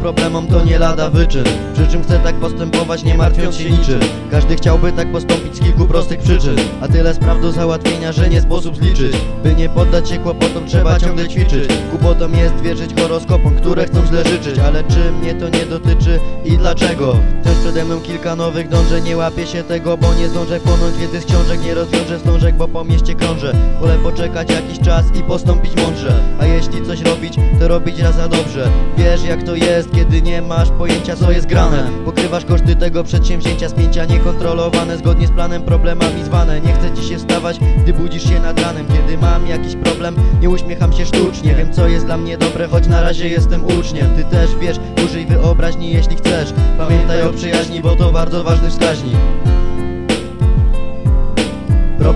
problemom to nie lada wyczyn. Przy czym chcę tak postępować nie martwiąc się niczym. Każdy chciałby tak postąpić z kilku prostych przyczyn. A tyle spraw do załatwienia, że nie sposób zliczyć. By nie poddać się kłopotom trzeba ciągle ćwiczyć. Kłopotą jest wierzyć horoskopom, które chcą źle życzyć. Ale czy mnie to nie dotyczy i dlaczego? Też przede mną kilka nowych dążeń, nie łapię się tego Bo nie zdążę płonąć wiedzy z książek, nie rozwiążę wstążek Bo po mieście krążę, wolę poczekać jakiś czas i postąpić mądrze. A jeśli coś robić, to robić raz za dobrze. Wiesz jak to jest, kiedy nie masz pojęcia co jest grane. Pokrywasz koszty tego przedsięwzięcia, spięcia niekontrolowane Zgodnie z planem problemami zwane. Nie chce ci się wstawać, gdy budzisz się nad ranem. Kiedy mam jakiś problem, nie uśmiecham się sztucznie. Wiem co jest dla mnie dobre, choć na razie jestem uczniem. Ty też wiesz, użyj wyobraźni jeśli chcesz. Pamiętaj o przyjaźni, bo to bardzo ważny wskaźnik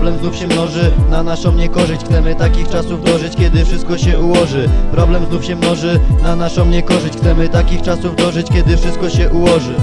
Problem znów się mnoży na naszą niekorzyść Chcemy takich czasów dożyć, kiedy wszystko się ułoży. Problem znów się mnoży na naszą niekorzyść Chcemy takich czasów dożyć, kiedy wszystko się ułoży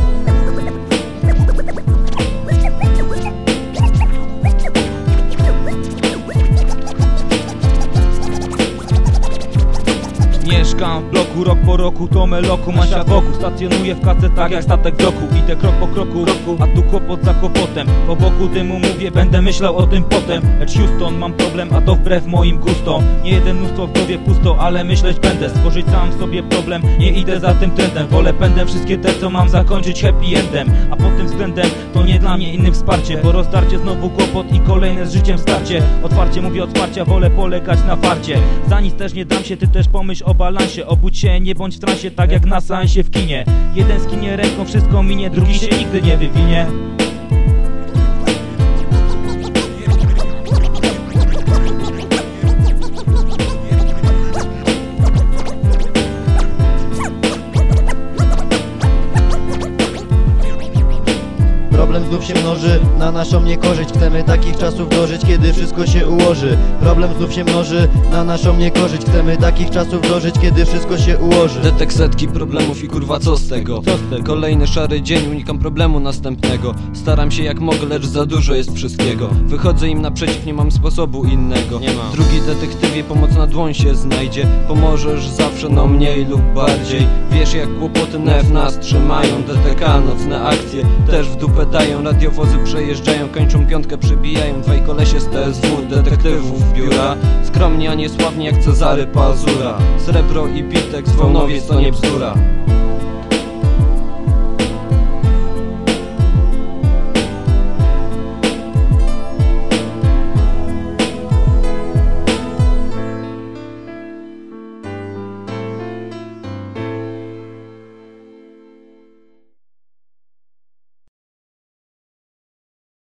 Mieszkam w bloku, rok po roku to meloku Mam świat wokół, stacjonuję w kace tak jak statek doku Idę krok po kroku, a tu kłopot za kłopotem. Po boku dymu mówię, będę myślał o tym potem. Lecz Houston, mam problem, a to wbrew moim gustom. Nie jeden mnóstwo w głowie pusto, ale myśleć będę. Stworzyć sam sobie problem, nie idę za tym trendem. Wolę pędem wszystkie te co mam zakończyć happy endem. A pod tym względem to nie dla mnie innym wsparcie. Bo rozdarcie znowu kłopot i kolejne z życiem starcie. Otwarcie mówię otwarcia, wolę polegać na farcie Za nic też nie dam się, ty też pomyśl o balansie Obudź się, nie bądź w transie, tak jak na seansie w kinie. Jeden skinie ręką, wszystko minie, drugi się nigdy nie wywinie znów się mnoży na naszą niekorzyść. Chcemy takich czasów dożyć, kiedy wszystko się ułoży. Problem znów się mnoży na naszą niekorzyść. Chcemy takich czasów dożyć, kiedy wszystko się ułoży. Detek setki problemów i kurwa co z tego? Co z tego? Kolejny szary dzień, unikam problemu następnego. Staram się jak mogę, lecz za dużo jest wszystkiego. Wychodzę im naprzeciw, nie mam sposobu innego. Nie mam. Drugi detektywie, pomocna dłoń się znajdzie. Pomożesz zawsze, no mniej lub bardziej. Wiesz jak kłopoty nef nas trzymają. DTK, nocne akcje też w dupę dają Radiowozy przejeżdżają, kończą piątkę, przybijają Dwaj kolesie z TSW, detektywów biura. Skromnie, a nie sławnie jak Cezary Pazura. Srebro i Bitek, z to nie bzdura